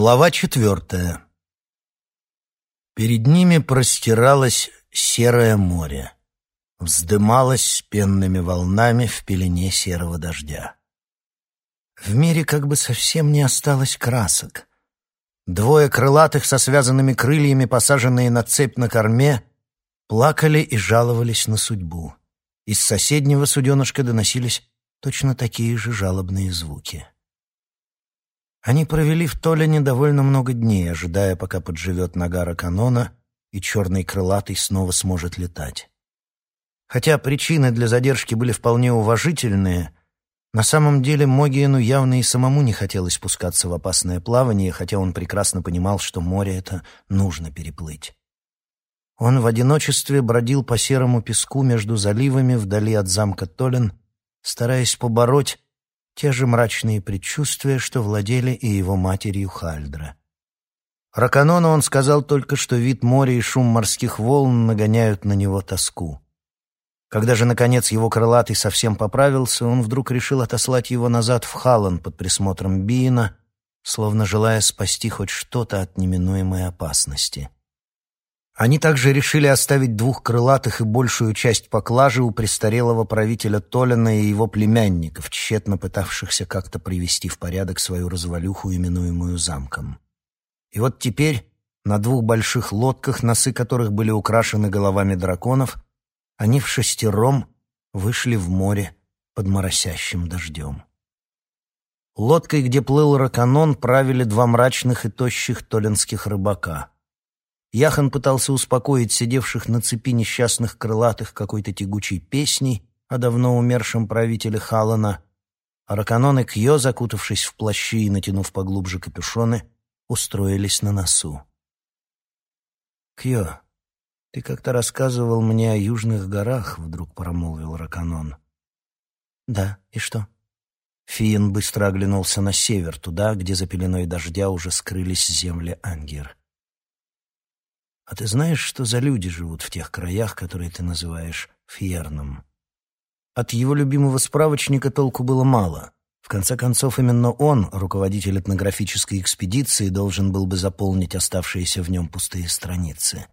Глава четвертая. Перед ними простиралось серое море, вздымалось пенными волнами в пелене серого дождя. В мире как бы совсем не осталось красок. Двое крылатых со связанными крыльями, посаженные на цепь на корме, плакали и жаловались на судьбу. Из соседнего суденышка доносились точно такие же жалобные звуки. Они провели в Толине довольно много дней, ожидая, пока подживет Нагара Канона и черный крылатый снова сможет летать. Хотя причины для задержки были вполне уважительные, на самом деле Могиену явно и самому не хотелось спускаться в опасное плавание, хотя он прекрасно понимал, что море это нужно переплыть. Он в одиночестве бродил по серому песку между заливами вдали от замка Толен, стараясь побороть те же мрачные предчувствия, что владели и его матерью Хальдра. Раканону он сказал только, что вид моря и шум морских волн нагоняют на него тоску. Когда же, наконец, его крылатый совсем поправился, он вдруг решил отослать его назад в Халлан под присмотром Биена, словно желая спасти хоть что-то от неминуемой опасности. Они также решили оставить двух крылатых и большую часть поклажи у престарелого правителя Толина и его племянников, тщетно пытавшихся как-то привести в порядок свою развалюху, именуемую замком. И вот теперь на двух больших лодках, носы которых были украшены головами драконов, они в шестером вышли в море под моросящим дождем. Лодкой, где плыл Раканон, правили два мрачных и тощих толинских рыбака — Яхан пытался успокоить сидевших на цепи несчастных крылатых какой-то тягучей песней о давно умершем правителе Халана, а Раканон и Кьё, закутавшись в плащи и натянув поглубже капюшоны, устроились на носу. «Кьё, ты как-то рассказывал мне о южных горах», — вдруг промолвил Раканон. «Да, и что?» Фиен быстро оглянулся на север, туда, где за пеленой дождя уже скрылись земли Ангер. А ты знаешь, что за люди живут в тех краях, которые ты называешь Фьерном? От его любимого справочника толку было мало. В конце концов, именно он, руководитель этнографической экспедиции, должен был бы заполнить оставшиеся в нем пустые страницы.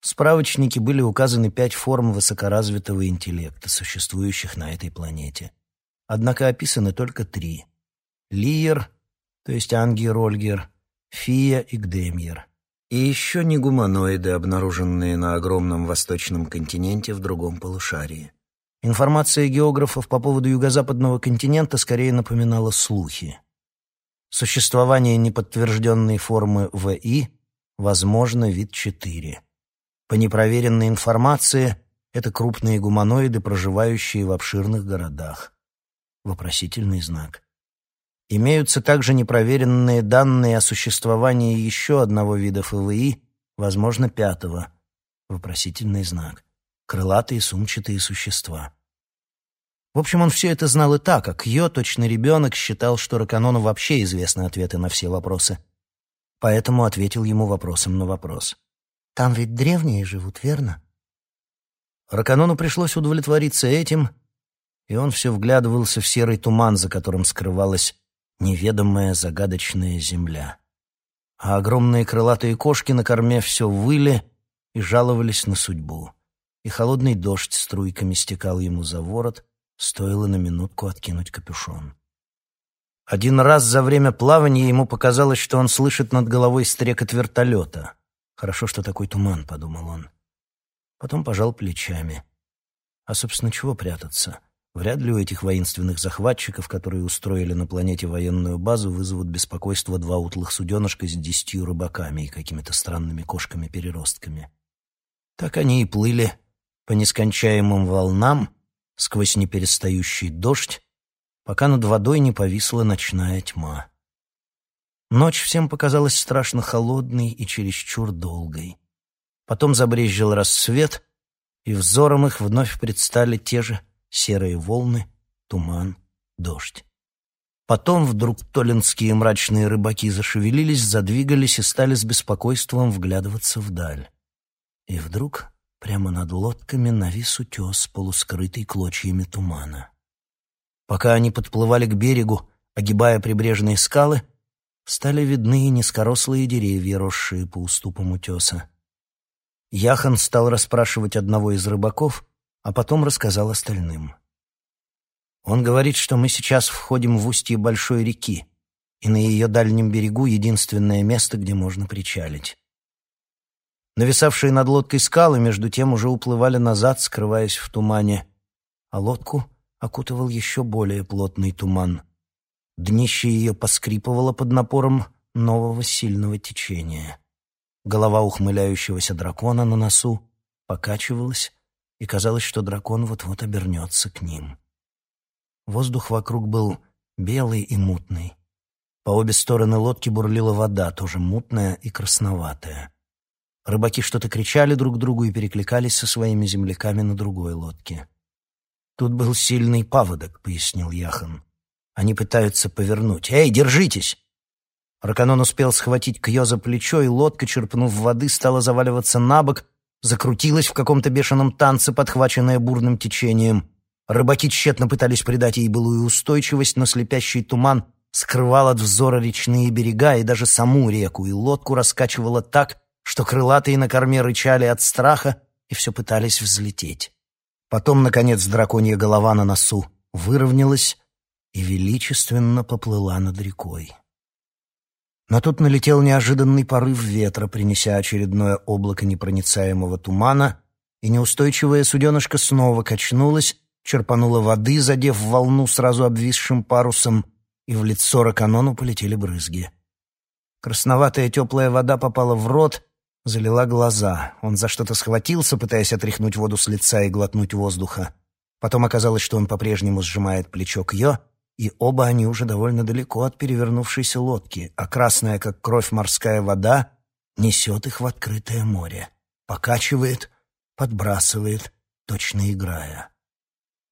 В справочнике были указаны пять форм высокоразвитого интеллекта, существующих на этой планете. Однако описаны только три. Лиер, то есть Ангер Ольгер, Фия и Гдемьер — и еще не гуманоиды, обнаруженные на огромном восточном континенте в другом полушарии. Информация географов по поводу юго-западного континента скорее напоминала слухи. Существование неподтвержденной формы ВИ возможно вид 4. По непроверенной информации, это крупные гуманоиды, проживающие в обширных городах. Вопросительный знак. Имеются также непроверенные данные о существовании еще одного вида ФВИ, возможно, пятого. Вопросительный знак. Крылатые сумчатые существа. В общем, он все это знал и так, как Йо, точно ребенок, считал, что Раканону вообще известны ответы на все вопросы. Поэтому ответил ему вопросом на вопрос. «Там ведь древние живут, верно?» Раканону пришлось удовлетвориться этим, и он все вглядывался в серый туман, за которым скрывалась неведомая загадочная земля. А огромные крылатые кошки на корме все выли и жаловались на судьбу. И холодный дождь струйками стекал ему за ворот, стоило на минутку откинуть капюшон. Один раз за время плавания ему показалось, что он слышит над головой стрекот вертолета. «Хорошо, что такой туман», — подумал он. Потом пожал плечами. А, собственно, чего прятаться? Вряд ли у этих воинственных захватчиков, которые устроили на планете военную базу, вызовут беспокойство два утлых суденышка с десятью рыбаками и какими-то странными кошками-переростками. Так они и плыли по нескончаемым волнам сквозь неперестающий дождь, пока над водой не повисла ночная тьма. Ночь всем показалась страшно холодной и чересчур долгой. Потом забрезжил рассвет, и взором их вновь предстали те же серые волны, туман, дождь. Потом вдруг толинские мрачные рыбаки зашевелились, задвигались и стали с беспокойством вглядываться вдаль. И вдруг прямо над лодками навис утес, полускрытый клочьями тумана. Пока они подплывали к берегу, огибая прибрежные скалы, стали видны низкорослые деревья, росшие по уступам утеса. Яхан стал расспрашивать одного из рыбаков, а потом рассказал остальным. Он говорит, что мы сейчас входим в устье большой реки, и на ее дальнем берегу единственное место, где можно причалить. Нависавшие над лодкой скалы, между тем, уже уплывали назад, скрываясь в тумане, а лодку окутывал еще более плотный туман. Днище ее поскрипывало под напором нового сильного течения. Голова ухмыляющегося дракона на носу покачивалась, и казалось, что дракон вот-вот обернется к ним. Воздух вокруг был белый и мутный. По обе стороны лодки бурлила вода, тоже мутная и красноватая. Рыбаки что-то кричали друг другу и перекликались со своими земляками на другой лодке. «Тут был сильный паводок», — пояснил Яхан. «Они пытаются повернуть. Эй, держитесь!» Раканон успел схватить Кьё за плечо, и лодка, черпнув воды, стала заваливаться на бок, закрутилась в каком-то бешеном танце, подхваченная бурным течением. Рыбаки тщетно пытались придать ей былую устойчивость, но слепящий туман скрывал от взора речные берега и даже саму реку, и лодку раскачивало так, что крылатые на корме рычали от страха и все пытались взлететь. Потом, наконец, драконья голова на носу выровнялась и величественно поплыла над рекой. Но тут налетел неожиданный порыв ветра, принеся очередное облако непроницаемого тумана, и неустойчивая суденышко снова качнулась, черпанула воды, задев волну сразу обвисшим парусом, и в лицо Раканону полетели брызги. Красноватая теплая вода попала в рот, залила глаза. Он за что-то схватился, пытаясь отряхнуть воду с лица и глотнуть воздуха. Потом оказалось, что он по-прежнему сжимает плечо Кьё, и оба они уже довольно далеко от перевернувшейся лодки, а красная, как кровь морская вода, несет их в открытое море, покачивает, подбрасывает, точно играя.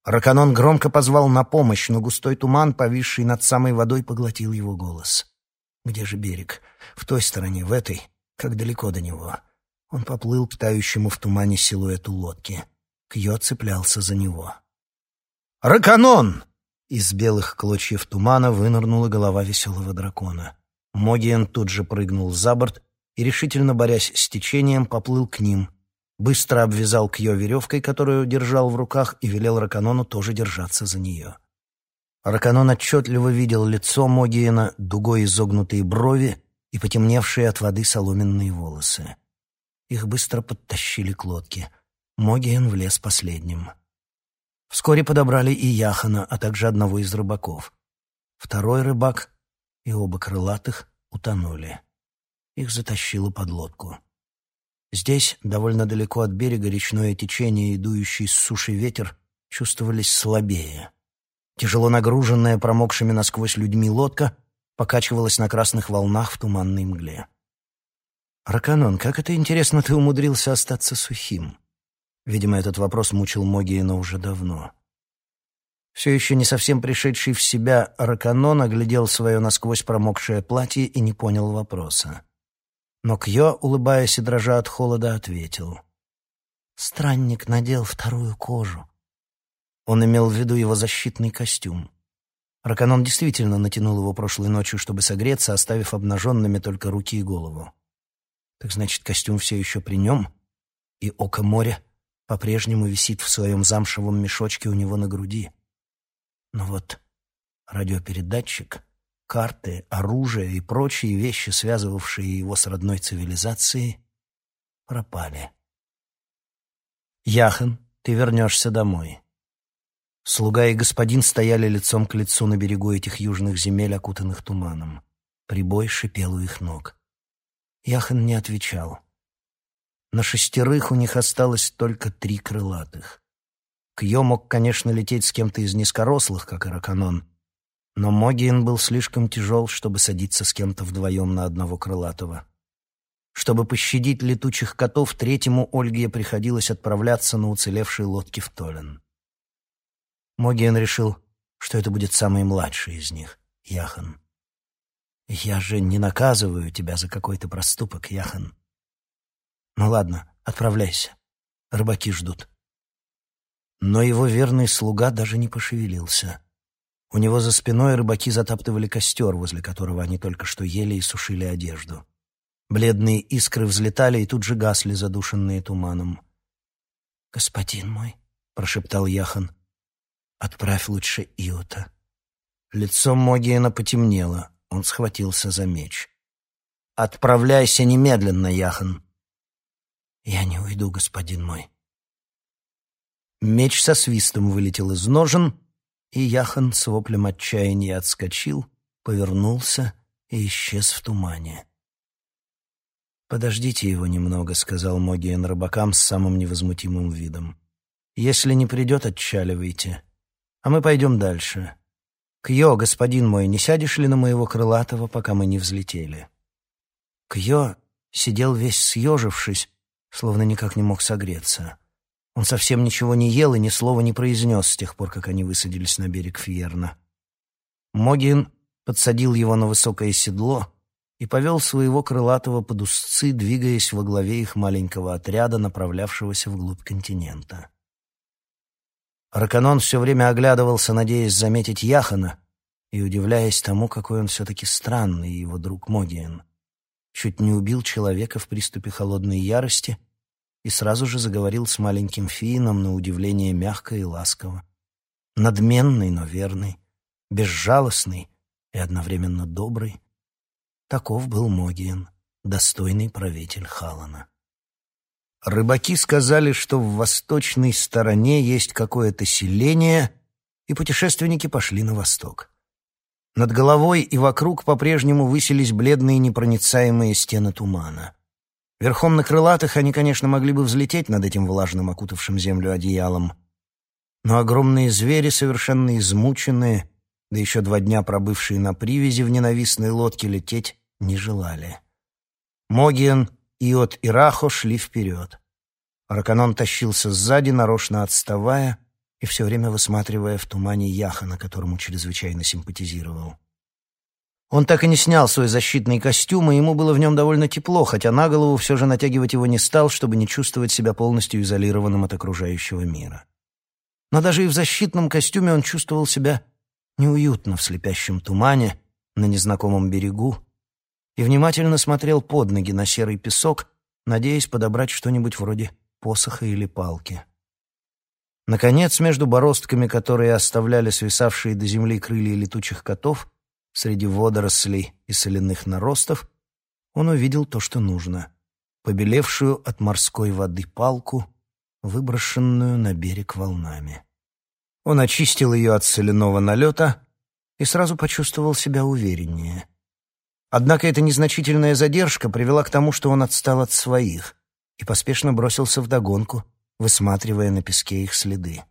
Раканон громко позвал на помощь, но густой туман, повисший над самой водой, поглотил его голос. Где же берег? В той стороне, в этой? Как далеко до него? Он поплыл к тающему в тумане силуэту лодки. Кьё цеплялся за него. «Раканон!» Из белых клочьев тумана вынырнула голова веселого дракона. Могиен тут же прыгнул за борт и, решительно борясь с течением, поплыл к ним. Быстро обвязал Кьё веревкой, которую держал в руках, и велел Раканону тоже держаться за нее. Раканон отчетливо видел лицо Могиена, дугой изогнутые брови и потемневшие от воды соломенные волосы. Их быстро подтащили к лодке. Могиен влез последним. Вскоре подобрали и Яхана, а также одного из рыбаков. Второй рыбак и оба крылатых утонули. Их затащило под лодку. Здесь, довольно далеко от берега, речное течение и дующий с суши ветер чувствовались слабее. Тяжело нагруженная промокшими насквозь людьми лодка покачивалась на красных волнах в туманной мгле. «Раканон, как это интересно ты умудрился остаться сухим?» Видимо, этот вопрос мучил Могиена уже давно. Все еще не совсем пришедший в себя Раканон оглядел свое насквозь промокшее платье и не понял вопроса. Но Кьё, улыбаясь и дрожа от холода, ответил. «Странник надел вторую кожу». Он имел в виду его защитный костюм. Раканон действительно натянул его прошлой ночью, чтобы согреться, оставив обнаженными только руки и голову. Так значит, костюм все еще при нем? И око моря по-прежнему висит в своем замшевом мешочке у него на груди. Но вот радиопередатчик, карты, оружие и прочие вещи, связывавшие его с родной цивилизацией, пропали. «Яхан, ты вернешься домой». Слуга и господин стояли лицом к лицу на берегу этих южных земель, окутанных туманом. Прибой шипел у их ног. Яхан не отвечал. На шестерых у них осталось только три крылатых. Кьё мог, конечно, лететь с кем-то из низкорослых, как Ираканон, но Могиен был слишком тяжел, чтобы садиться с кем-то вдвоем на одного крылатого. Чтобы пощадить летучих котов, третьему Ольге приходилось отправляться на уцелевшей лодке в Толен. Могиен решил, что это будет самый младший из них, Яхан. «Я же не наказываю тебя за какой-то проступок, Яхан», ну ладно, отправляйся. Рыбаки ждут. Но его верный слуга даже не пошевелился. У него за спиной рыбаки затаптывали костер, возле которого они только что ели и сушили одежду. Бледные искры взлетали и тут же гасли, задушенные туманом. «Господин мой», — прошептал Яхан, — «отправь лучше Иота». Лицо Могиена потемнело, он схватился за меч. «Отправляйся немедленно, Яхан!» «Я не уйду, господин мой». Меч со свистом вылетел из ножен, и Яхан с воплем отчаяния отскочил, повернулся и исчез в тумане. «Подождите его немного», — сказал Могиен рыбакам с самым невозмутимым видом. «Если не придет, отчаливайте. А мы пойдем дальше. Кьё, господин мой, не сядешь ли на моего крылатого, пока мы не взлетели?» Кьё сидел весь съежившись, словно никак не мог согреться. Он совсем ничего не ел и ни слова не произнес с тех пор, как они высадились на берег Фьерна. Могин подсадил его на высокое седло и повел своего крылатого под узцы, двигаясь во главе их маленького отряда, направлявшегося вглубь континента. Раканон все время оглядывался, надеясь заметить Яхана, и удивляясь тому, какой он все-таки странный, его друг Могиен. Чуть не убил человека в приступе холодной ярости — и сразу же заговорил с маленьким Фиином на удивление мягко и ласково. Надменный, но верный, безжалостный и одновременно добрый. Таков был Могиен, достойный правитель Халана. Рыбаки сказали, что в восточной стороне есть какое-то селение, и путешественники пошли на восток. Над головой и вокруг по-прежнему высились бледные непроницаемые стены тумана. Верхом на крылатых они, конечно, могли бы взлететь над этим влажным, окутавшим землю одеялом. Но огромные звери, совершенно измученные, да еще два дня пробывшие на привязи в ненавистной лодке, лететь не желали. Могиен, Иот и Рахо шли вперед. Раканон тащился сзади, нарочно отставая и все время высматривая в тумане Яхана, которому чрезвычайно симпатизировал. Он так и не снял свой защитный костюм, и ему было в нем довольно тепло, хотя на голову все же натягивать его не стал, чтобы не чувствовать себя полностью изолированным от окружающего мира. Но даже и в защитном костюме он чувствовал себя неуютно в слепящем тумане, на незнакомом берегу, и внимательно смотрел под ноги на серый песок, надеясь подобрать что-нибудь вроде посоха или палки. Наконец, между бороздками, которые оставляли свисавшие до земли крылья летучих котов, Среди водорослей и соляных наростов он увидел то, что нужно — побелевшую от морской воды палку, выброшенную на берег волнами. Он очистил ее от соляного налета и сразу почувствовал себя увереннее. Однако эта незначительная задержка привела к тому, что он отстал от своих и поспешно бросился вдогонку, высматривая на песке их следы.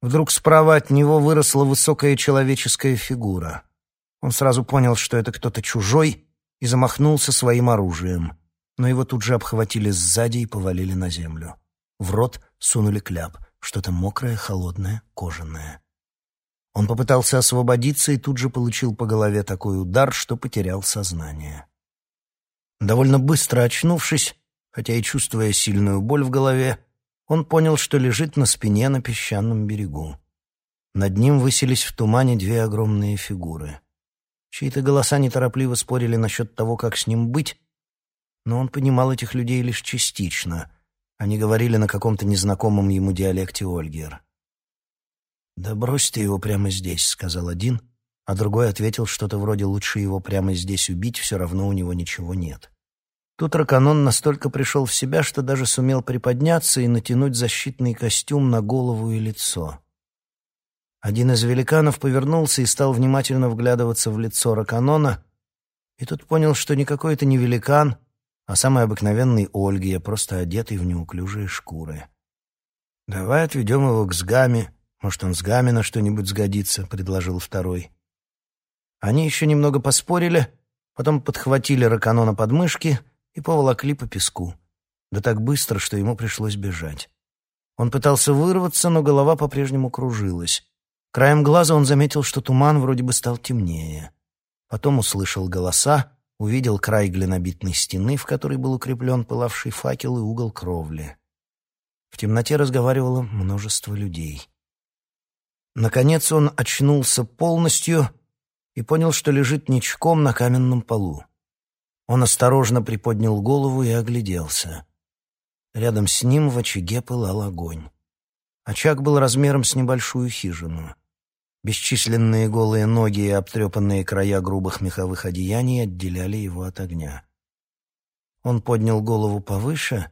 Вдруг справа от него выросла высокая человеческая фигура. Он сразу понял, что это кто-то чужой, и замахнулся своим оружием. Но его тут же обхватили сзади и повалили на землю. В рот сунули кляп, что-то мокрое, холодное, кожаное. Он попытался освободиться и тут же получил по голове такой удар, что потерял сознание. Довольно быстро очнувшись, хотя и чувствуя сильную боль в голове, он понял, что лежит на спине на песчаном берегу. Над ним высились в тумане две огромные фигуры. Чьи-то голоса неторопливо спорили насчет того, как с ним быть, но он понимал этих людей лишь частично. Они говорили на каком-то незнакомом ему диалекте Ольгер. «Да брось ты его прямо здесь», — сказал один, а другой ответил что-то вроде «лучше его прямо здесь убить, все равно у него ничего нет». Тут Раканон настолько пришел в себя, что даже сумел приподняться и натянуть защитный костюм на голову и лицо. Один из великанов повернулся и стал внимательно вглядываться в лицо Раканона, и тут понял, что никакой это не великан, а самый обыкновенный Ольгия, просто одетый в неуклюжие шкуры. «Давай отведем его к Сгаме, может, он Сгаме на что-нибудь сгодится», — предложил второй. Они еще немного поспорили, потом подхватили Раканона под мышки — и поволокли по песку. Да так быстро, что ему пришлось бежать. Он пытался вырваться, но голова по-прежнему кружилась. Краем глаза он заметил, что туман вроде бы стал темнее. Потом услышал голоса, увидел край глинобитной стены, в которой был укреплен пылавший факел и угол кровли. В темноте разговаривало множество людей. Наконец он очнулся полностью и понял, что лежит ничком на каменном полу. Он осторожно приподнял голову и огляделся. Рядом с ним в очаге пылал огонь. Очаг был размером с небольшую хижину. Бесчисленные голые ноги и обтрепанные края грубых меховых одеяний отделяли его от огня. Он поднял голову повыше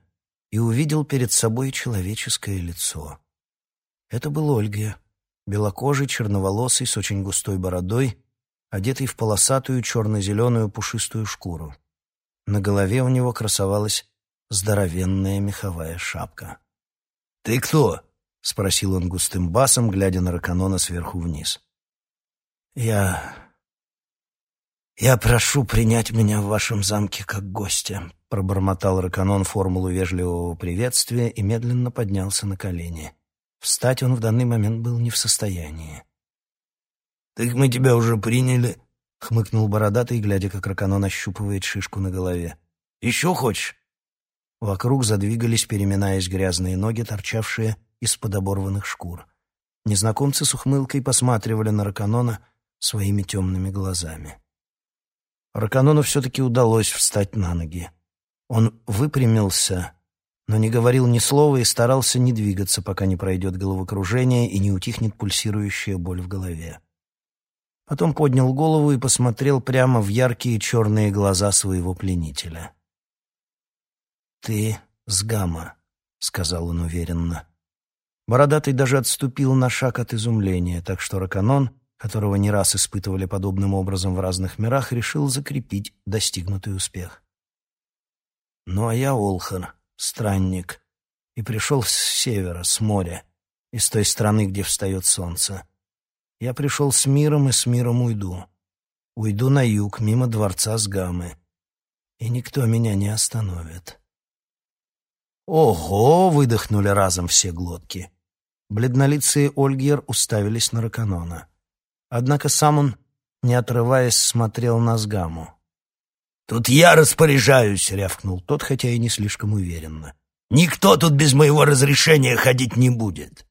и увидел перед собой человеческое лицо. Это был Ольга, белокожий, черноволосый, с очень густой бородой, одетый в полосатую черно-зеленую пушистую шкуру. На голове у него красовалась здоровенная меховая шапка. «Ты кто?» — спросил он густым басом, глядя на Раканона сверху вниз. «Я... я прошу принять меня в вашем замке как гостя», — пробормотал Раканон формулу вежливого приветствия и медленно поднялся на колени. Встать он в данный момент был не в состоянии. «Так мы тебя уже приняли», — хмыкнул бородатый, глядя, как Раканон ощупывает шишку на голове. «Еще хочешь?» Вокруг задвигались, переминаясь грязные ноги, торчавшие из-под оборванных шкур. Незнакомцы с ухмылкой посматривали на Раканона своими темными глазами. Раканону все-таки удалось встать на ноги. Он выпрямился, но не говорил ни слова и старался не двигаться, пока не пройдет головокружение и не утихнет пульсирующая боль в голове. Потом поднял голову и посмотрел прямо в яркие черные глаза своего пленителя. «Ты с Гамма», — сказал он уверенно. Бородатый даже отступил на шаг от изумления, так что Раканон, которого не раз испытывали подобным образом в разных мирах, решил закрепить достигнутый успех. «Ну а я Олхар, странник, и пришел с севера, с моря, из той страны, где встает солнце. Я пришел с миром и с миром уйду. Уйду на юг, мимо дворца с Гамы, и никто меня не остановит». «Ого!» — выдохнули разом все глотки. Бледнолицые Ольгер уставились на Раканона. Однако сам он, не отрываясь, смотрел на Сгаму. «Тут я распоряжаюсь», — рявкнул тот, хотя и не слишком уверенно. «Никто тут без моего разрешения ходить не будет».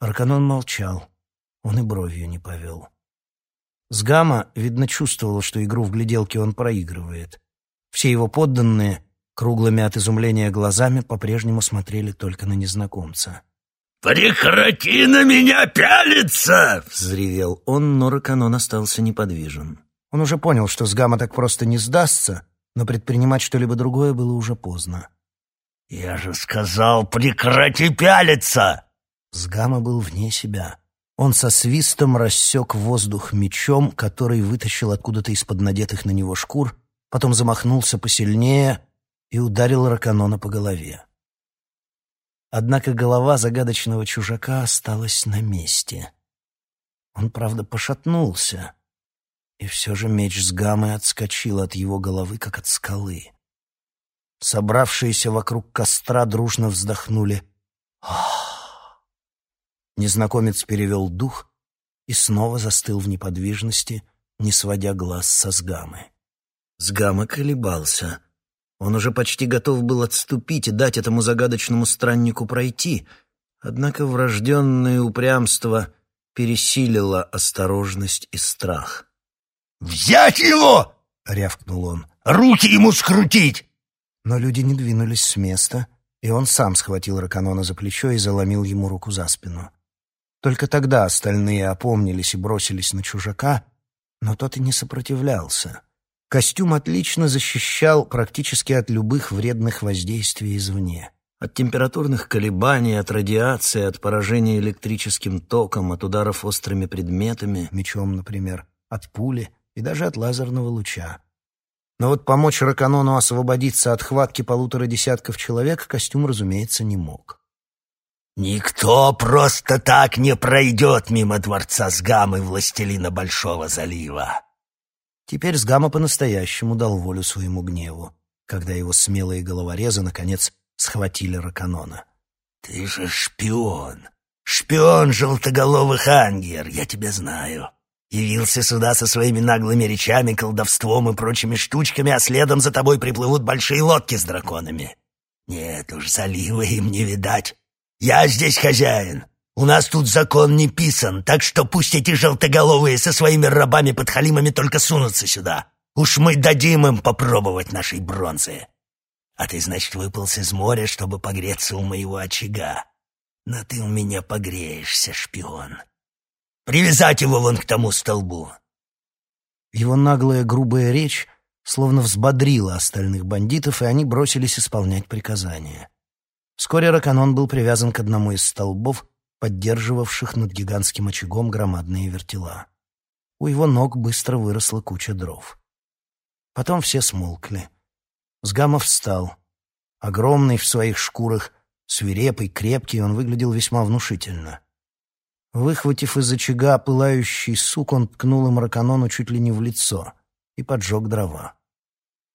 Арканон молчал. Он и бровью не повел. Сгама, видно, чувствовал, что игру в гляделке он проигрывает. Все его подданные, круглыми от изумления глазами, по-прежнему смотрели только на незнакомца. «Прекрати на меня пялиться!» — взревел он, но Раканон остался неподвижен. Он уже понял, что Сгама так просто не сдастся, но предпринимать что-либо другое было уже поздно. «Я же сказал, прекрати пялиться!» Сгама был вне себя. Он со свистом рассек воздух мечом, который вытащил откуда-то из-под надетых на него шкур, потом замахнулся посильнее и ударил Раканона по голове. Однако голова загадочного чужака осталась на месте. Он, правда, пошатнулся, и все же меч с гаммой отскочил от его головы, как от скалы. Собравшиеся вокруг костра дружно вздохнули. Ах! Незнакомец перевел дух и снова застыл в неподвижности, не сводя глаз со сгамы. Сгама колебался — он уже почти готов был отступить и дать этому загадочному страннику пройти, однако врожденное упрямство пересилило осторожность и страх. «Взять его!» — рявкнул он. «Руки ему скрутить!» Но люди не двинулись с места, и он сам схватил Раканона за плечо и заломил ему руку за спину. Только тогда остальные опомнились и бросились на чужака, но тот и не сопротивлялся. Костюм отлично защищал практически от любых вредных воздействий извне. От температурных колебаний, от радиации, от поражения электрическим током, от ударов острыми предметами, мечом, например, от пули и даже от лазерного луча. Но вот помочь Раканону освободиться от хватки полутора десятков человек костюм, разумеется, не мог. «Никто просто так не пройдет мимо дворца с гаммой властелина Большого залива!» Теперь Сгама по-настоящему дал волю своему гневу, когда его смелые головорезы, наконец, схватили Раканона. «Ты же шпион! Шпион желтоголовых ангер, я тебя знаю!» Явился сюда со своими наглыми речами, колдовством и прочими штучками, а следом за тобой приплывут большие лодки с драконами. Нет уж, залива им не видать. Я здесь хозяин. У нас тут закон не писан, так что пусть эти желтоголовые со своими рабами-подхалимами только сунутся сюда. Уж мы дадим им попробовать нашей бронзы. А ты, значит, выполз из моря, чтобы погреться у моего очага. Но ты у меня погреешься, шпион. Привязать его вон к тому столбу. Его наглая грубая речь словно взбодрила остальных бандитов, и они бросились исполнять приказания. Вскоре Раканон был привязан к одному из столбов, поддерживавших над гигантским очагом громадные вертела. У его ног быстро выросла куча дров. Потом все смолкли. Сгамов встал. Огромный в своих шкурах, свирепый, крепкий, он выглядел весьма внушительно. Выхватив из очага пылающий сук, он ткнул им Раканону чуть ли не в лицо и поджег дрова.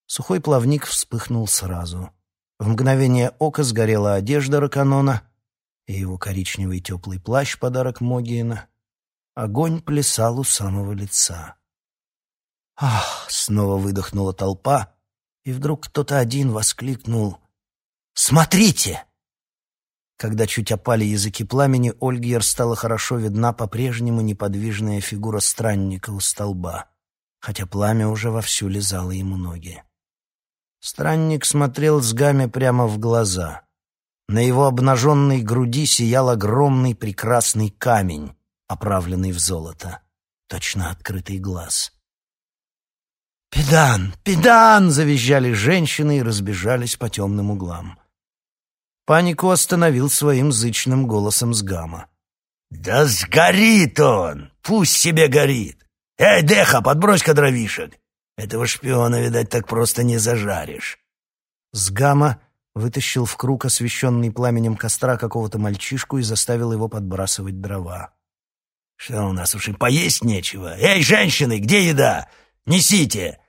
Сухой плавник вспыхнул сразу. В мгновение ока сгорела одежда Раканона, и его коричневый теплый плащ — подарок Могиена. Огонь плясал у самого лица. «Ах!» — снова выдохнула толпа, и вдруг кто-то один воскликнул «Смотрите!» Когда чуть опали языки пламени, Ольгер стала хорошо видна по-прежнему неподвижная фигура странника у столба, хотя пламя уже вовсю лизало ему ноги. Странник смотрел с Гаме прямо в глаза. На его обнаженной груди сиял огромный прекрасный камень, оправленный в золото. Точно открытый глаз. «Педан! Педан!» — завизжали женщины и разбежались по темным углам. Панику остановил своим зычным голосом Сгама. «Да сгорит он! Пусть себе горит! Эй, Деха, подбрось-ка дровишек! Этого шпиона, видать, так просто не зажаришь!» Сгама вытащил в круг освещенный пламенем костра какого-то мальчишку и заставил его подбрасывать дрова. «Что у нас уж и поесть нечего? Эй, женщины, где еда? Несите!»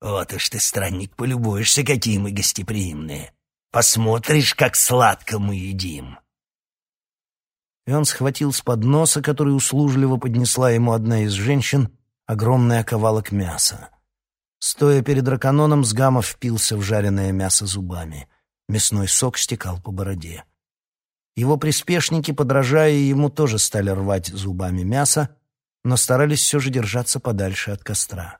«Вот уж ты, странник, полюбуешься, какие мы гостеприимные. Посмотришь, как сладко мы едим!» И он схватил с подноса, который услужливо поднесла ему одна из женщин, огромный оковалок мяса. Стоя перед раканоном, Сгамов впился в жареное мясо зубами. Мясной сок стекал по бороде. Его приспешники, подражая ему, тоже стали рвать зубами мясо, но старались все же держаться подальше от костра.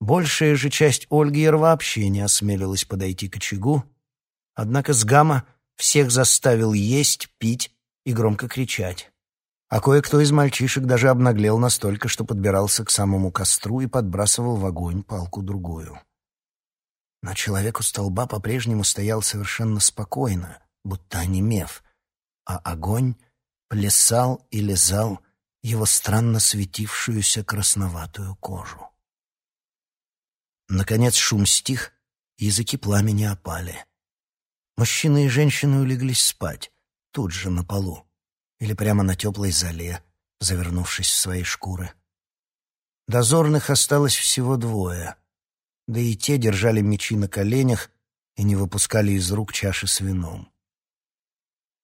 Большая же часть Ольгиер вообще не осмелилась подойти к очагу, однако Сгама всех заставил есть, пить и громко кричать. А кое-кто из мальчишек даже обнаглел настолько, что подбирался к самому костру и подбрасывал в огонь палку-другую. Но человек у столба по-прежнему стоял совершенно спокойно, будто онемев, а огонь плясал и лизал его странно светившуюся красноватую кожу. Наконец шум стих, языки пламени опали. Мужчины и женщины улеглись спать, тут же на полу, или прямо на теплой зале, завернувшись в свои шкуры. Дозорных осталось всего двое — да и те держали мечи на коленях и не выпускали из рук чаши с вином.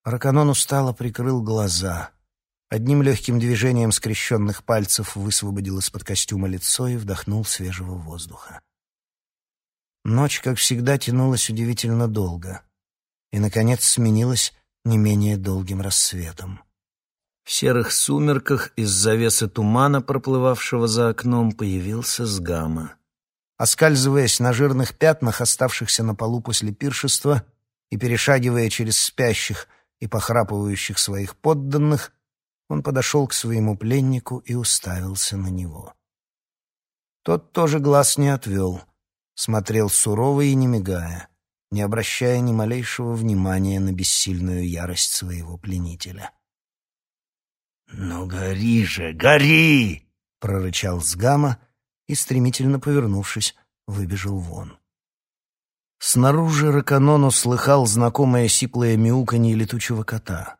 Раканон устало прикрыл глаза. Одним легким движением скрещенных пальцев высвободил из-под костюма лицо и вдохнул свежего воздуха. Ночь, как всегда, тянулась удивительно долго и, наконец, сменилась не менее долгим рассветом. В серых сумерках из завесы тумана, проплывавшего за окном, появился Сгама. Оскальзываясь на жирных пятнах, оставшихся на полу после пиршества, и перешагивая через спящих и похрапывающих своих подданных, он подошел к своему пленнику и уставился на него. Тот тоже глаз не отвел, смотрел сурово и не мигая, не обращая ни малейшего внимания на бессильную ярость своего пленителя. «Ну, гори же, гори!» — прорычал Сгама — и, стремительно повернувшись, выбежал вон. Снаружи Раканон услыхал знакомое сиплое мяуканье летучего кота.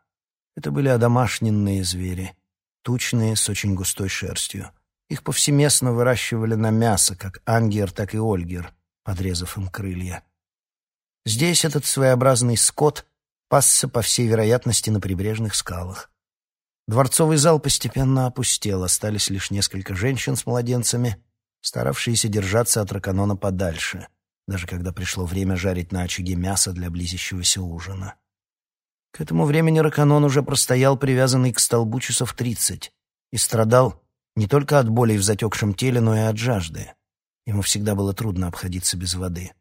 Это были одомашненные звери, тучные, с очень густой шерстью. Их повсеместно выращивали на мясо, как ангер, так и ольгер, подрезав им крылья. Здесь этот своеобразный скот пасся, по всей вероятности, на прибрежных скалах. Дворцовый зал постепенно опустел, остались лишь несколько женщин с младенцами старавшиеся держаться от раканона подальше, даже когда пришло время жарить на очаге мясо для близящегося ужина. К этому времени Раканон уже простоял привязанный к столбу часов тридцать и страдал не только от болей в затекшем теле, но и от жажды. Ему всегда было трудно обходиться без воды.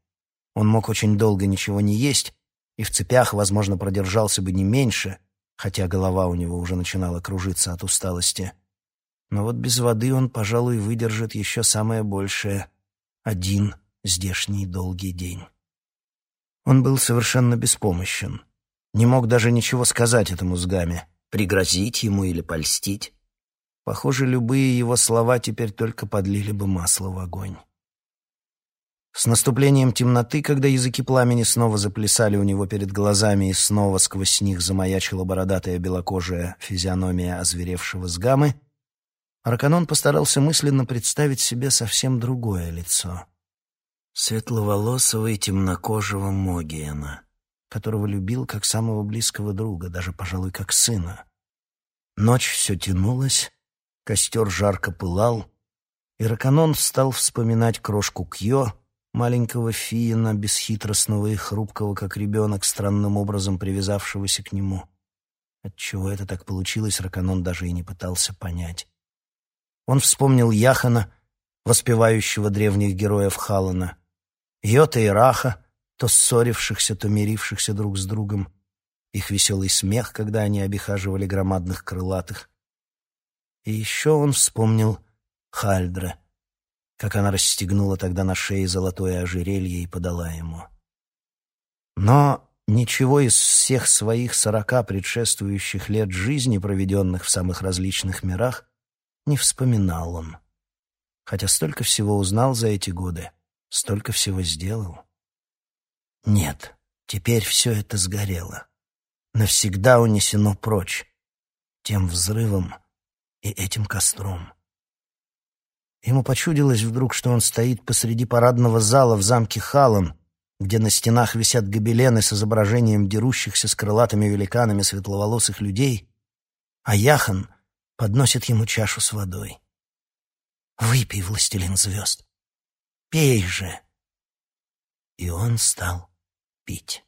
Он мог очень долго ничего не есть, и в цепях, возможно, продержался бы не меньше, хотя голова у него уже начинала кружиться от усталости. Но вот без воды он, пожалуй, выдержит еще самое большее — один здешний долгий день. Он был совершенно беспомощен. Не мог даже ничего сказать этому сгаме, пригрозить ему или польстить. Похоже, любые его слова теперь только подлили бы масло в огонь. С наступлением темноты, когда языки пламени снова заплясали у него перед глазами и снова сквозь них замаячила бородатая белокожая физиономия озверевшего сгамы, Арканон постарался мысленно представить себе совсем другое лицо. Светловолосого и темнокожего Могиена, которого любил как самого близкого друга, даже, пожалуй, как сына. Ночь все тянулась, костер жарко пылал, и Раканон стал вспоминать крошку Кьё, маленького Фиена, бесхитростного и хрупкого, как ребенок, странным образом привязавшегося к нему. Отчего это так получилось, Раканон даже и не пытался понять. Он вспомнил Яхана, воспевающего древних героев Халана, Йота и Раха, то ссорившихся, то мирившихся друг с другом, их веселый смех, когда они обихаживали громадных крылатых. И еще он вспомнил Хальдра — как она расстегнула тогда на шее золотое ожерелье и подала ему. Но ничего из всех своих сорока предшествующих лет жизни, проведенных в самых различных мирах, не вспоминал он. Хотя столько всего узнал за эти годы, столько всего сделал. Нет, теперь все это сгорело. Навсегда унесено прочь тем взрывом и этим костром. Ему почудилось вдруг, что он стоит посреди парадного зала в замке Халан, где на стенах висят гобелены с изображением дерущихся с крылатыми великанами светловолосых людей, а Яхан подносит ему чашу с водой. «Выпей, властелин звезд! Пей же!» И он стал пить.